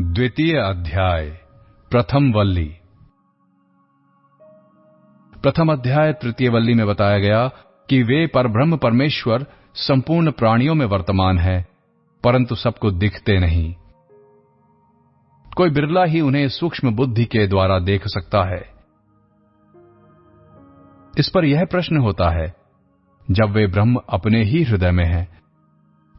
द्वितीय अध्याय, प्रथम वल्ली। प्रथम अध्याय, तृतीय वल्ली में बताया गया कि वे परब्रह्म परमेश्वर, संपूर्ण प्राणियों में वर्तमान है, परंतु सबको दिखते नहीं। कोई बिरला ही उन्हें सूक्ष्म बुद्धि के द्वारा देख सकता है। इस पर यह प्रश्न होता है, जब वे ब्रह्म अपने ही हृदय में हैं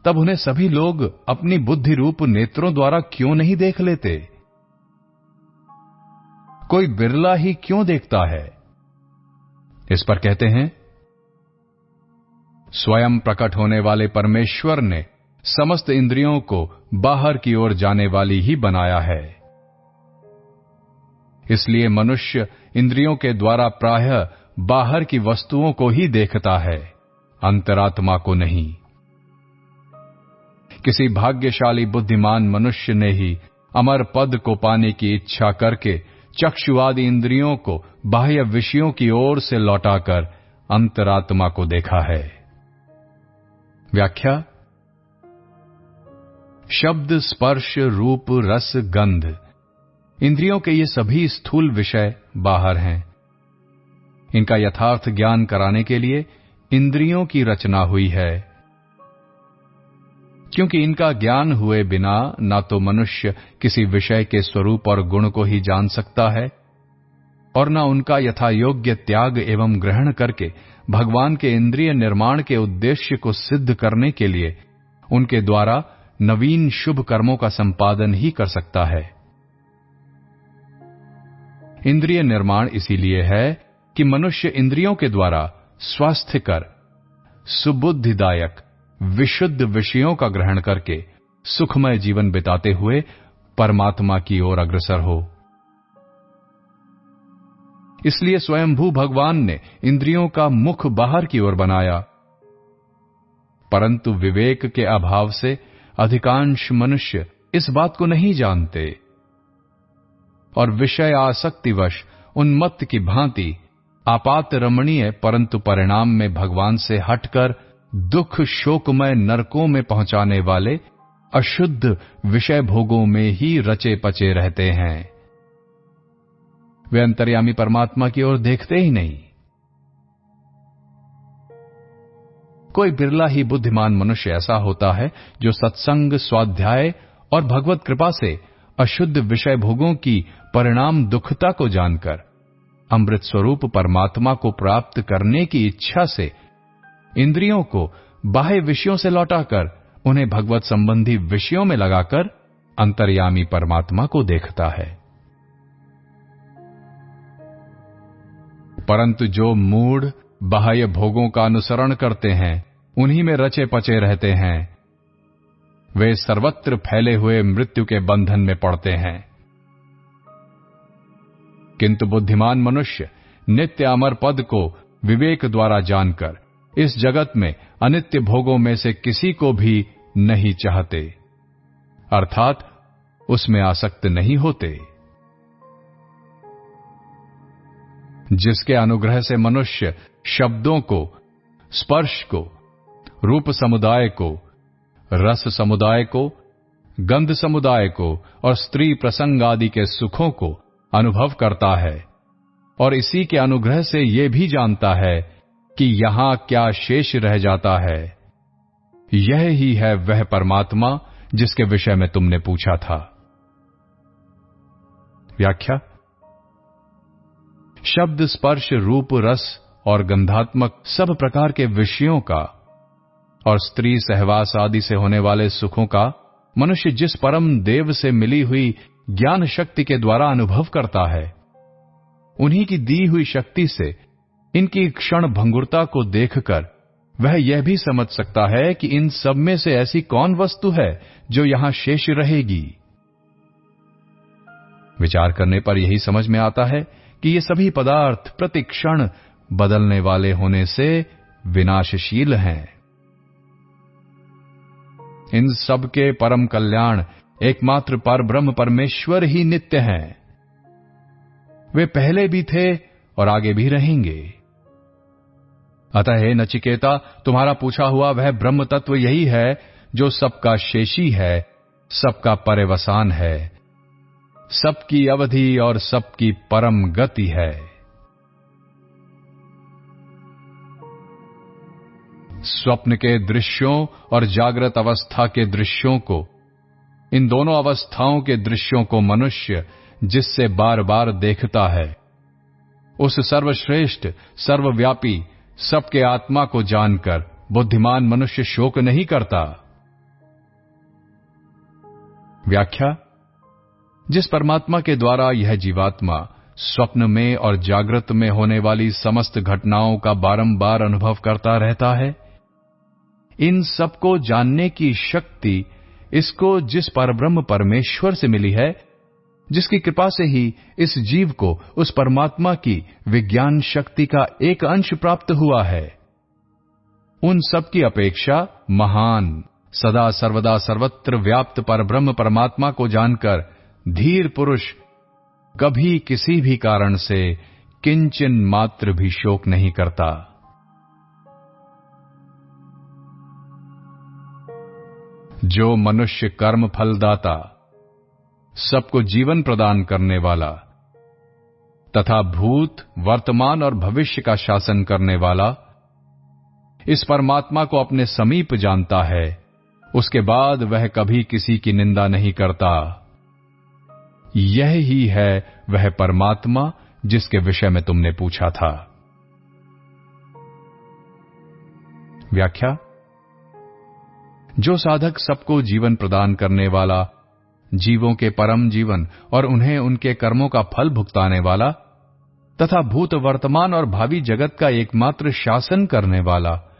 तब उन्हें सभी लोग अपनी बुद्धि रूप नेत्रों द्वारा क्यों नहीं देख लेते? कोई बिरला ही क्यों देखता है? इस पर कहते हैं, स्वयं प्रकट होने वाले परमेश्वर ने समस्त इंद्रियों को बाहर की ओर जाने वाली ही बनाया है। इसलिए मनुष्य इंद्रियों के द्वारा प्रायः बाहर की वस्तुओं को ही देखता है, अंतरात्मा को नहीं। किसी भाग्यशाली बुद्धिमान मनुष्य ने ही अमर पद को पाने की इच्छा करके चक्षुवादी इंद्रियों को बाह्य विषयों की ओर से लौटाकर अंतरात्मा को देखा है। व्याख्या? शब्द, स्पर्श, रूप, रस, गंध इंद्रियों के ये सभी स्थूल विषय बाहर हैं। इनका यथार्थ ज्ञान कराने के लिए इंद्रियों की रचना हुई है। क्योंकि इनका ज्ञान हुए बिना न तो मनुष्य किसी विषय के स्वरूप और गुण को ही जान सकता है, और न उनका यथा योग्य त्याग एवं ग्रहण करके भगवान के इंद्रिय निर्माण के उद्देश्य को सिद्ध करने के लिए उनके द्वारा नवीन शुभ कर्मों का संपादन ही कर सकता है। इंद्रिय निर्माण इसीलिए है कि मनुष्य इंद्रियों के द्वारा स्वास्थ्यकर, सुबुद्धिदायक विशुद्ध विषयों का ग्रहण करके सुखमय जीवन बिताते हुए परमात्मा की ओर अग्रसर हो। इसलिए स्वयंभू भगवान ने इंद्रियों का मुख बाहर की ओर बनाया। परंतु विवेक के अभाव से अधिकांश मनुष्य इस बात को नहीं जानते। और विषय आसक्तिवश उन्मत्त की भांति आपात रमणीय परंतु परिणाम में भगवान से हटकर दुख शोकमय नरकों में पहुँचाने वाले अशुद्ध विषय भोगों में ही रचे पचे रहते हैं। वे अंतर्यामी परमात्मा की ओर देखते ही नहीं। कोई बिरला ही बुद्धिमान मनुष्य ऐसा होता है जो सत्संग, स्वाध्याय और भगवत कृपा से अशुद्ध विषय भोगों की परिणाम दुखता को जानकर, अमृत स्वरूप परमात्मा को प्राप्त करने की इच्छा से इंद्रियों को बाह्य विषयों से लौटाकर, उन्हें भगवत संबंधी विषयों में लगाकर अंतर्यामी परमात्मा को देखता है। परंतु जो मूड बाह्य भोगों का अनुसरण करते हैं, उन्हीं में रचे पचे रहते हैं। वे सर्वत्र फैले हुए मृत्यु के बंधन में पड़ते हैं। किंतु बुद्धिमान मनुष्य नित्य अमर पद को विवेक द्वारा जानकर इस जगत में अनित्य भोगों में से किसी को भी नहीं चाहते। अर्थात उसमें आसक्त नहीं होते। जिसके अनुग्रह से मनुष्य शब्दों को, स्पर्श को, रूप समुदाय को, रस समुदाय को, गंध समुदाय को और स्त्री प्रसंग आदि के सुखों को अनुभव करता है और इसी के अनुग्रह से ये भी जानता है कि यहाँ क्या शेष रह जाता है। यह ही है वह परमात्मा जिसके विषय में तुमने पूछा था। व्याख्या? शब्द स्पर्श रूप रस और गंधात्मक सब प्रकार के विषयों का और स्त्री सहवास आदि से होने वाले सुखों का मनुष्य जिस परम देव से मिली हुई ज्ञान शक्ति के द्वारा अनुभव करता है, उन्हीं की दी हुई शक्ति से इनकी क्षण भंगुरता को देखकर वह यह भी समझ सकता है कि इन सब में से ऐसी कौन वस्तु है जो यहाँ शेष रहेगी। विचार करने पर यही समझ में आता है कि ये सभी पदार्थ प्रति क्षण बदलने वाले होने से विनाशशील हैं। इन सब के परम कल्याण एकमात्र पर ब्रह्म परमेश्वर ही नित्य हैं। वे पहले भी थे और आगे भी रहेंगे। अतः हे नचिकेता, तुम्हारा पूछा हुआ वह ब्रह्म तत्व यही है जो सबका शेषी है, सबका पर्यवसान है, सबकी अवधि और सबकी परम गति है। स्वप्न के दृश्यों और जागृत अवस्था के दृश्यों को, इन दोनों अवस्थाओं के दृश्यों को मनुष्य जिससे बार बार देखता है, उस सर्वश्रेष्ठ, सर्वव्यापी सबके आत्मा को जानकर बुद्धिमान मनुष्य शोक नहीं करता। व्याख्या, जिस परमात्मा के द्वारा यह जीवात्मा स्वप्न में और जागृत में होने वाली समस्त घटनाओं का बारंबार अनुभव करता रहता है, इन सबको जानने की शक्ति इसको जिस परब्रह्म परमेश्वर से मिली है जिसकी कृपा से ही इस जीव को, उस परमात्मा की विज्ञान शक्ति का एक अंश प्राप्त हुआ है। उन सब की अपेक्षा महान, सदा सर्वदा सर्वत्र व्याप्त पर ब्रह्म परमात्मा को जानकर धीर पुरुष कभी किसी भी कारण से किंचन मात्र भी शोक नहीं करता। जो मनुष्य कर्म फलदाता सबको जीवन प्रदान करने वाला, तथा भूत, वर्तमान और भविष्य का शासन करने वाला, इस परमात्मा को अपने समीप जानता है। उसके बाद वह कभी किसी की निंदा नहीं करता। यह ही है वह परमात्मा जिसके विषय में तुमने पूछा था। व्याख्या। जो साधक सबको जीवन प्रदान करने वाला जीवों के परम जीवन और उन्हें उनके कर्मों का फल भुगताने वाला तथा भूत वर्तमान और भावी जगत का एकमात्र शासन करने वाला।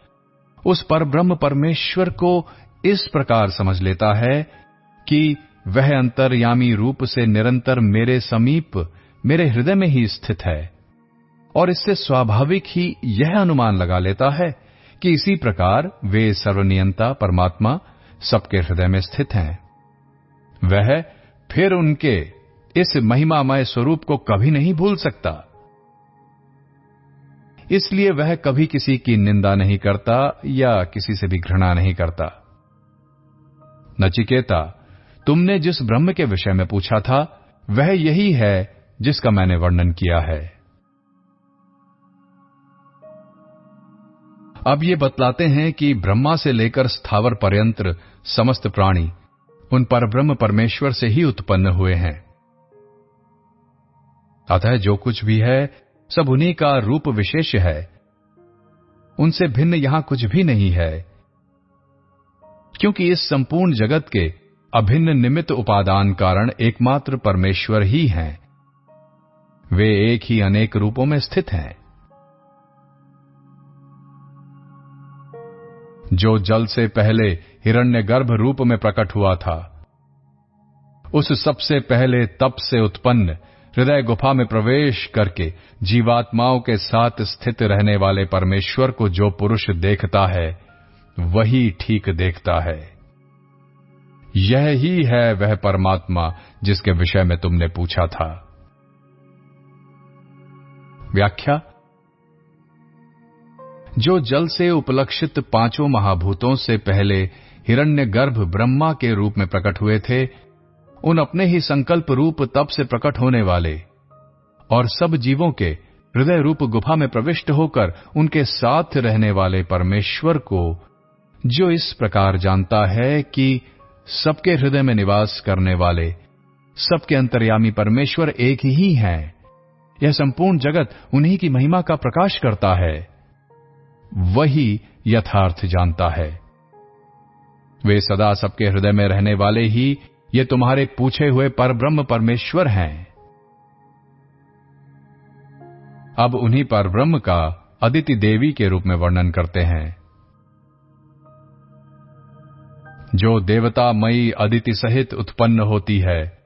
उस पर ब्रह्म परमेश्वर को इस प्रकार समझ लेता है कि वह अंतर्यामी रूप से निरंतर मेरे समीप, मेरे हृदय में ही स्थित है और इससे स्वाभाविक ही यह अनुमान लगा लेता है कि इसी प्रकार वे सर्वनियंता परमात्मा सबके हृदय में स्थित हैं। वह फिर उनके इस महिमामय स्वरूप को कभी नहीं भूल सकता। इसलिए वह कभी किसी की निंदा नहीं करता या किसी से भी घृणा नहीं करता। नचिकेता, तुमने जिस ब्रह्म के विषय में पूछा था, वह यही है जिसका मैंने वर्णन किया है। अब ये बतलाते हैं कि ब्रह्मा से लेकर स्थावर पर्यंत्र समस्त प्राणी उन पर ब्रह्म परमेश्वर से ही उत्पन्न हुए हैं। अतः जो कुछ भी है, सब उन्हीं का रूप विशेष है। उनसे भिन्न यहाँ कुछ भी नहीं है। क्योंकि इस संपूर्ण जगत के अभिन्न निमित्त उपादान कारण एकमात्र परमेश्वर ही हैं। वे एक ही अनेक रूपों में स्थित हैं। जो जल से पहले हिरण्यगर्भ रूप में प्रकट हुआ था। उस सबसे पहले तप से उत्पन्न हृदय गुफा में प्रवेश करके जीवात्माओं के साथ स्थित रहने वाले परमेश्वर को जो पुरुष देखता है, वही ठीक देखता है। यह ही है वह परमात्मा जिसके विषय में तुमने पूछा था। व्याख्या जो जल से उपलक्षित पाँचों महाभूतों से पहले हिरण्यगर्भ ब्रह्मा के रूप में प्रकट हुए थे, उन अपने ही संकल्प रूप तप से प्रकट होने वाले और सब जीवों के हृदय रूप गुफा में प्रविष्ट होकर उनके साथ रहने वाले परमेश्वर को जो इस प्रकार जानता है कि सबके हृदय में निवास करने वाले, सबके अंतर्यामी परमेश्वर एक ही हैं। यह संपूर्ण जगत उन्हीं की महिमा का प्रकाश करता है। वही यथार्थ जानता है। वे सदा सबके हृदय में रहने वाले ही ये तुम्हारे पूछे हुए परब्रह्म परमेश्वर हैं। अब उन्हीं पर ब्रह्म का अदिति देवी के रूप में वर्णन करते हैं। जो देवता मई अदिति सहित उत्पन्न होती है,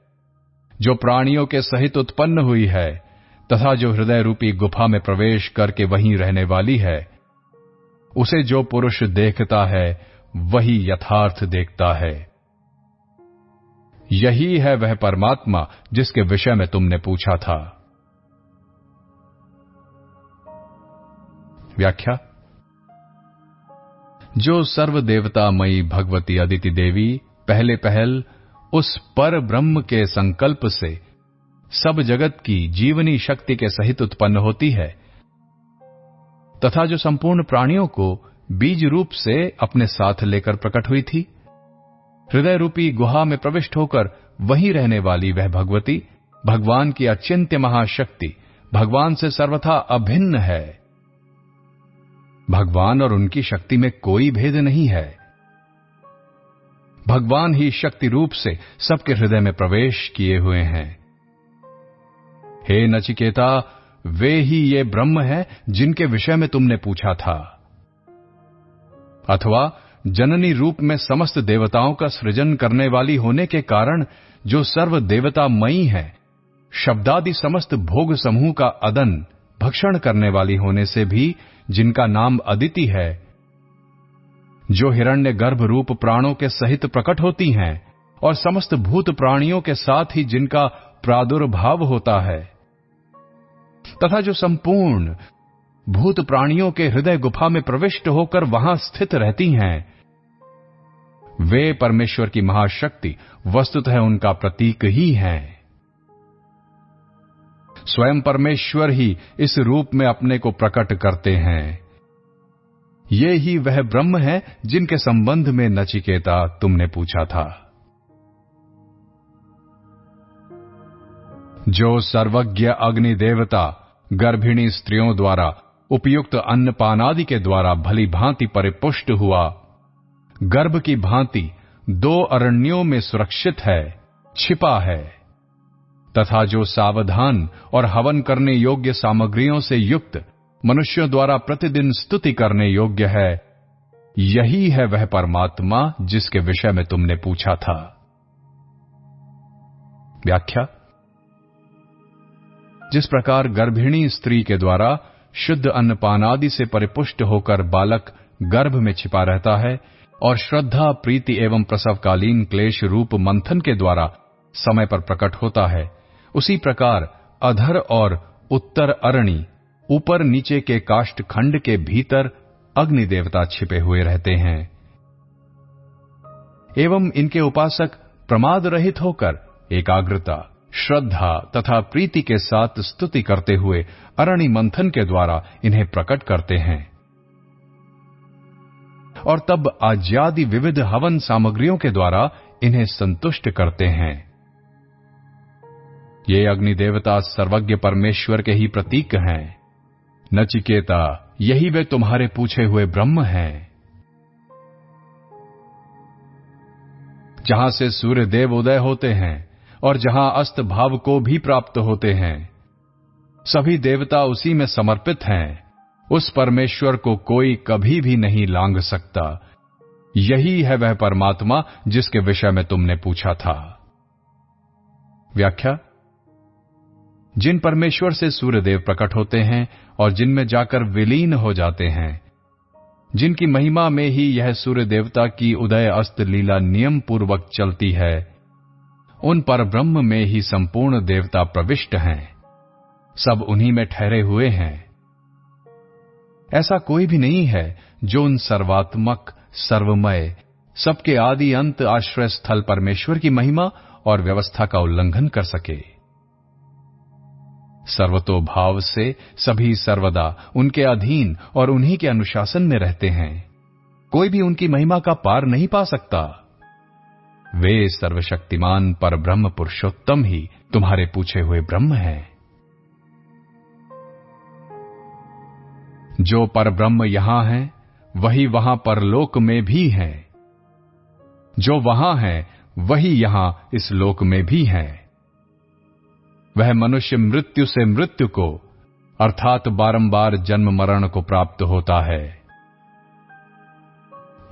जो प्राणियों के सहित उत्पन्न हुई है, तथा जो हृदय रूपी गुफा में प्रवेश करके वहीं रहने वाली है उसे जो पुरुष देखता है, वही यथार्थ देखता है। यही है वह परमात्मा जिसके विषय में तुमने पूछा था। व्याख्या? जो सर्व देवतामयी भगवती अदिति देवी पहले पहल उस पर ब्रह्म के संकल्प से सब जगत की जीवनी शक्ति के सहित उत्पन्न होती है तथा जो संपूर्ण प्राणियों को बीज रूप से अपने साथ लेकर प्रकट हुई थी। हृदय रूपी गुहा में प्रविष्ट होकर वहीं रहने वाली वह भगवती, भगवान की अचिंत्य महाशक्ति, भगवान से सर्वथा अभिन्न है। भगवान और उनकी शक्ति में कोई भेद नहीं है। भगवान ही शक्ति रूप से सबके हृदय में प्रवेश किए हुए हैं। हे नचिकेता वे ही ये ब्रह्म है जिनके विषय में तुमने पूछा था। अथवा जननी रूप में समस्त देवताओं का सृजन करने वाली होने के कारण जो सर्व देवता मई है, शब्दादि समस्त भोग समूह का अदन, भक्षण करने वाली होने से भी जिनका नाम अदिति है, जो हिरण्य गर्भ रूप प्राणों के सहित प्रकट होती हैं और समस्त भूत प्राणियों के साथ ही जिनका प्रादुर्भाव होता है। तथा जो संपूर्ण भूत प्राणियों के हृदय गुफा में प्रविष्ट होकर वहाँ स्थित रहती हैं, वे परमेश्वर की महाशक्ति वस्तुतः उनका प्रतीक ही हैं। स्वयं परमेश्वर ही इस रूप में अपने को प्रकट करते हैं। ये ही वह ब्रह्म है जिनके संबंध में नचिकेता तुमने पूछा था। जो सर्वज्ञ अग्नि देवता गर्भिणी स्त्रियों द्वारा, उपयुक्त अन्नपानादि के द्वारा भली भांति परिपुष्ट हुआ। गर्भ की भांति दो अरण्यों में सुरक्षित है, छिपा है। तथा जो सावधान और हवन करने योग्य सामग्रियों से युक्त, मनुष्यों द्वारा प्रतिदिन स्तुति करने योग्य है, यही है वह परमात्मा जिसके विषय में तुमने पूछा था। व्याख्या जिस प्रकार गर्भिणी स्त्री के द्वारा शुद्ध अन्नपानादि से परिपुष्ट होकर बालक गर्भ में छिपा रहता है और श्रद्धा, प्रीति एवं प्रसवकालीन क्लेश रूप मंथन के द्वारा समय पर प्रकट होता है, उसी प्रकार अधर और उत्तर अरणी ऊपर नीचे के काष्ठ खंड के भीतर अग्नि देवता छिपे हुए रहते हैं। एवं इनके उपासक प्रमाद रहित होकर एकाग्रता श्रद्धा तथा प्रीति के साथ स्तुति करते हुए अरणि मंथन के द्वारा इन्हें प्रकट करते हैं। और तब आज्यादि विविध हवन सामग्रियों के द्वारा इन्हें संतुष्ट करते हैं। ये अग्नि देवता सर्वज्ञ परमेश्वर के ही प्रतीक हैं। नचिकेता, यही वे तुम्हारे पूछे हुए ब्रह्म हैं। जहाँ से सूर्य देव उदय होते हैं और जहाँ अस्त भाव को भी प्राप्त होते हैं। सभी देवता उसी में समर्पित हैं। उस परमेश्वर को कोई कभी भी नहीं लांग सकता। यही है वह परमात्मा जिसके विषय में तुमने पूछा था। व्याख्या? जिन परमेश्वर से सूर्यदेव प्रकट होते हैं और जिनमें जाकर विलीन हो जाते हैं, जिनकी महिमा में ही यह सूर्य देवता की उदय अस्त लीला नियम पूर्वक चलती है उन पर ब्रह्म में ही संपूर्ण देवता प्रविष्ट हैं। सब उन्हीं में ठहरे हुए हैं। ऐसा कोई भी नहीं है जो उन सर्वात्मक, सर्वमय, सबके आदि अंत आश्रय स्थल परमेश्वर की महिमा और व्यवस्था का उल्लंघन कर सके। सर्वतो भाव से सभी सर्वदा उनके अधीन और उन्हीं के अनुशासन में रहते हैं। कोई भी उनकी महिमा का पार नहीं पा सकता। वे सर्वशक्तिमान पर ब्रह्म पुरुषोत्तम ही तुम्हारे पूछे हुए ब्रह्म हैं। जो पर ब्रह्म यहाँ है, वही वहाँ परलोक में भी है। जो वहाँ है, वही यहाँ इस लोक में भी है। वह मनुष्य मृत्यु से मृत्यु को, अर्थात बारंबार जन्म मरण को प्राप्त होता है।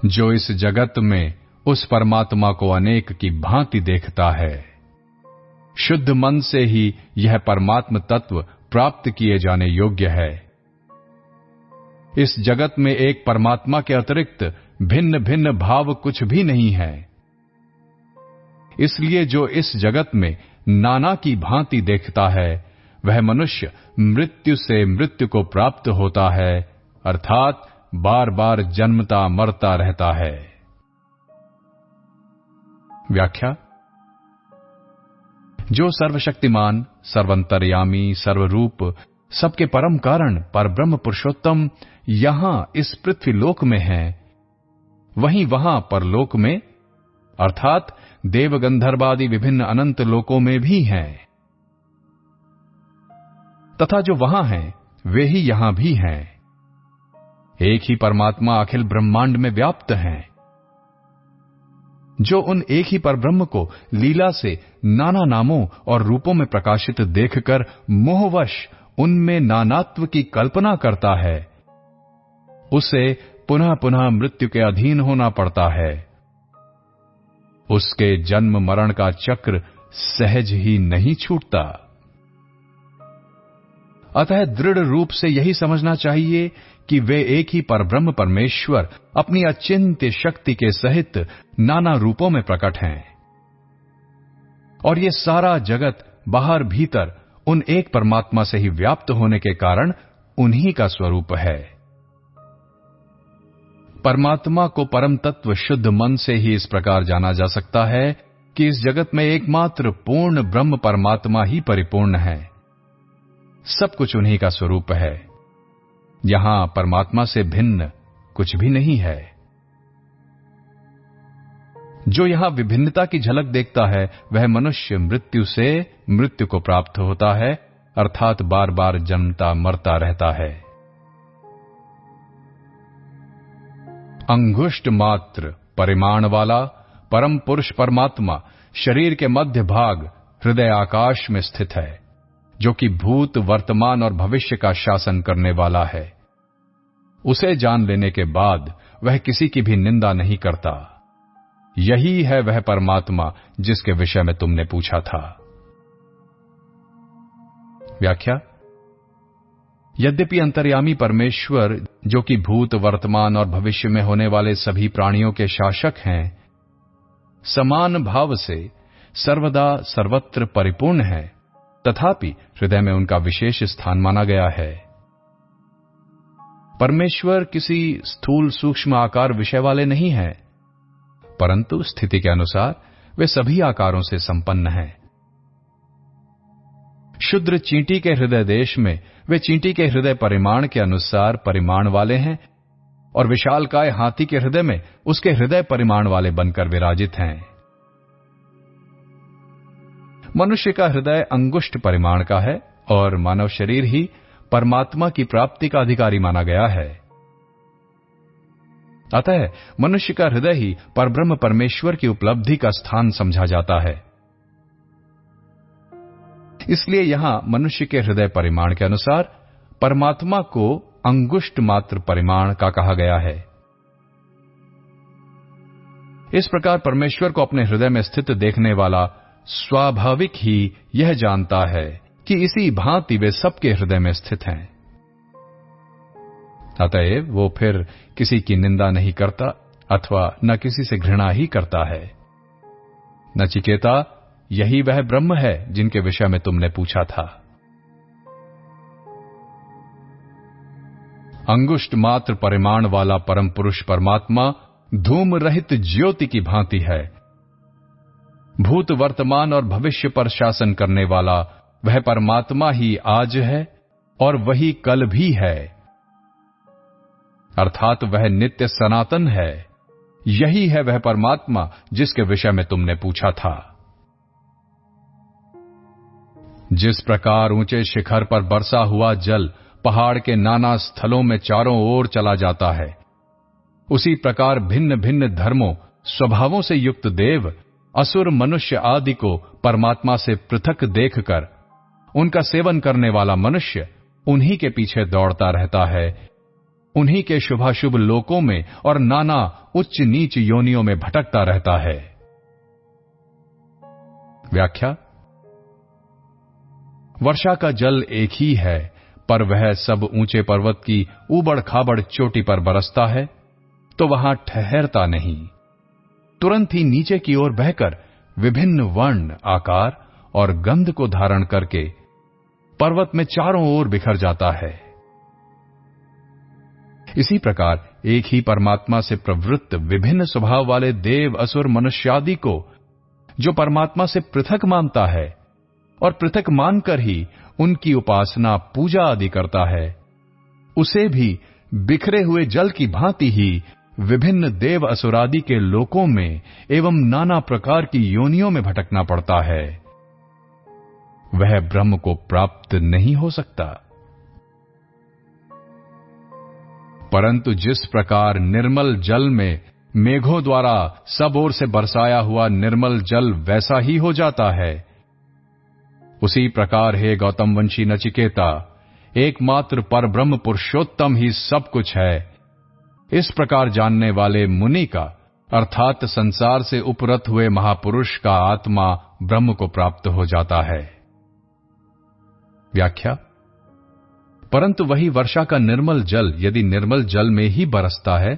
जो इस जगत में उस परमात्मा को अनेक की भांति देखता है। शुद्ध मन से ही यह परमात्म तत्व प्राप्त किए जाने योग्य है। इस जगत में एक परमात्मा के अतिरिक्त भिन्न भिन्न भाव कुछ भी नहीं है। इसलिए जो इस जगत में नाना की भांति देखता है, वह मनुष्य मृत्यु से मृत्यु को प्राप्त होता है, अर्थात बार बार जन्मता मरता रहता है। व्याख्या। जो सर्वशक्तिमान, सर्वंतरयामी, सर्वरूप, सबके परम कारण पर ब्रह्म पुरुषोत्तम, यहाँ इस पृथ्वी लोक में है। वहीं वहाँ परलोक में, अर्थात देवगंधर्वादि विभिन्न अनंत लोकों में भी हैं। तथा जो वहाँ हैं, वे ही यहाँ भी हैं। एक ही परमात्मा अखिल ब्रह्मांड में व्याप्त हैं। जो उन एक ही परब्रह्म को लीला से नाना नामों और रूपों में प्रकाशित देखकर मोहवश उनमें नानात्व की कल्पना करता है। उसे पुनः पुनः मृत्यु के अधीन होना पड़ता है। उसके जन्म मरण का चक्र सहज ही नहीं छूटता। अतः दृढ़ रूप से यही समझना चाहिए कि वे एक ही परब्रह्म परमेश्वर, अपनी अचिंत्य शक्ति के सहित नाना रूपों में प्रकट हैं। और ये सारा जगत बाहर भीतर उन एक परमात्मा से ही व्याप्त होने के कारण उन्हीं का स्वरूप है। परमात्मा को परम तत्व शुद्ध मन से ही इस प्रकार जाना जा सकता है कि इस जगत में एकमात्र पूर्ण ब्रह्म परमात्मा ही परिपूर्ण है। सब कुछ उन्हीं का स्वरूप है। यहाँ परमात्मा से भिन्न कुछ भी नहीं है। जो यहाँ विभिन्नता की झलक देखता है, वह मनुष्य मृत्यु से मृत्यु को प्राप्त होता है, अर्थात बार बार जन्मता, मरता रहता है। अंगुष्ट मात्र, परिमाण वाला, परम पुरुष परमात्मा, शरीर के मध्य भाग, हृदय आकाश में स्थित है। जो कि भूत, वर्तमान और भविष्य का शासन करने वाला है। उसे जान लेने के बाद वह किसी की भी निंदा नहीं करता। यही है वह परमात्मा जिसके विषय में तुमने पूछा था। व्याख्या? यद्यपि अंतर्यामी परमेश्वर, जो कि भूत, वर्तमान और भविष्य में होने वाले सभी प्राणियों के शासक हैं, समान भाव से सर्वदा सर्वत्र परिपूर्ण है। तथापि हृदय में उनका विशेष स्थान माना गया है। परमेश्वर किसी स्थूल सूक्ष्म आकार विषय वाले नहीं है, परंतु स्थिति के अनुसार वे सभी आकारों से संपन्न हैं। शुद्र चींटी के हृदय देश में वे चींटी के हृदय परिमाण के अनुसार परिमाण वाले हैं और विशालकाय हाथी के हृदय में उसके हृदय परिमाण वाले बनकर विराजित हैं। मनुष्य का हृदय अंगुष्ठ परिमाण का है और मानव शरीर ही परमात्मा की प्राप्ति का अधिकारी माना गया है। अतः मनुष्य का हृदय ही परब्रह्म परमेश्वर की उपलब्धि का स्थान समझा जाता है। इसलिए यहाँ मनुष्य के हृदय परिमाण के अनुसार परमात्मा को अंगुष्ट मात्र परिमाण का कहा गया है। इस प्रकार परमेश्वर को अपने हृदय में स्थित देखने वाला स्वाभाविक ही यह जानता है कि इसी भांति वे सबके हृदय में स्थित हैं। अतएव वो फिर किसी की निंदा नहीं करता अथवा न किसी से घृणा ही करता है। नचिकेता यही वह ब्रह्म है जिनके विषय में तुमने पूछा था। अंगुष्ट मात्र परिमाण वाला परम पुरुष परमात्मा धूम रहित ज्योति की भांति है। भूत वर्तमान और भविष्य पर शासन करने वाला, वह परमात्मा ही आज है और वही कल भी है। अर्थात वह नित्य सनातन है। यही है वह परमात्मा जिसके विषय में तुमने पूछा था। जिस प्रकार ऊँचे शिखर पर बरसा हुआ जल पहाड़ के नाना स्थलों में चारों ओर चला जाता है, उसी प्रकार भिन्न भिन्न धर्मों, स्वभावों से युक्त देव असुर मनुष्य आदि को परमात्मा से पृथक देखकर, उनका सेवन करने वाला मनुष्य उन्हीं के पीछे दौड़ता रहता है। उन्हीं के शुभाशुभ लोकों में और नाना उच्च नीच योनियों में भटकता रहता है। व्याख्या? वर्षा का जल एक ही है, पर वह सब ऊँचे पर्वत की उबड़ खाबड़ चोटी पर बरसता है तो वहाँ ठहरता नहीं। तुरंत ही नीचे की ओर बहकर विभिन्न वर्ण, आकार और गंध को धारण करके पर्वत में चारों ओर बिखर जाता है। इसी प्रकार एक ही परमात्मा से प्रवृत्त विभिन्न स्वभाव वाले देव, असुर मनुष्यादि को जो परमात्मा से पृथक मानता है और पृथक मानकर ही उनकी उपासना, पूजा आदि करता है, उसे भी बिखरे हुए जल की भांति ही विभिन्न देव असुरादि के लोकों में एवं नाना प्रकार की योनियों में भटकना पड़ता है। वह ब्रह्म को प्राप्त नहीं हो सकता। परंतु जिस प्रकार निर्मल जल में मेघों द्वारा सब ओर से बरसाया हुआ निर्मल जल वैसा ही हो जाता है, उसी प्रकार हे गौतम वंशी नचिकेता, एकमात्र पर ब्रह्म पुरुषोत्तम ही सब कुछ है। इस प्रकार जानने वाले मुनि का, अर्थात संसार से उपरत हुए महापुरुष का आत्मा ब्रह्म को प्राप्त हो जाता है। व्याख्या? परंतु वही वर्षा का निर्मल जल यदि निर्मल जल में ही बरसता है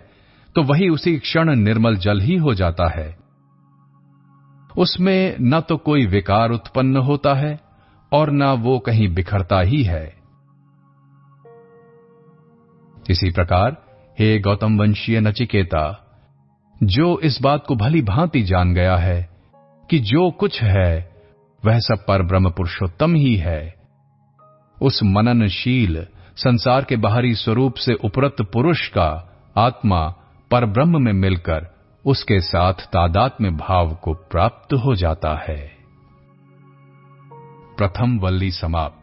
तो वही उसी क्षण निर्मल जल ही हो जाता है। उसमें न तो कोई विकार उत्पन्न होता है, और न वो कहीं बिखरता ही है। इसी प्रकार हे गौतम वंशीय नचिकेता, जो इस बात को भली भांति जान गया है कि जो कुछ है, वह सब पर ब्रह्म पुरुषोत्तम ही है। उस मननशील, संसार के बाहरी स्वरूप से उपरत पुरुष का आत्मा पर ब्रह्म में मिलकर उसके साथ तादात में भाव को प्राप्त हो जाता है। प्रथम वल्ली समाप्त।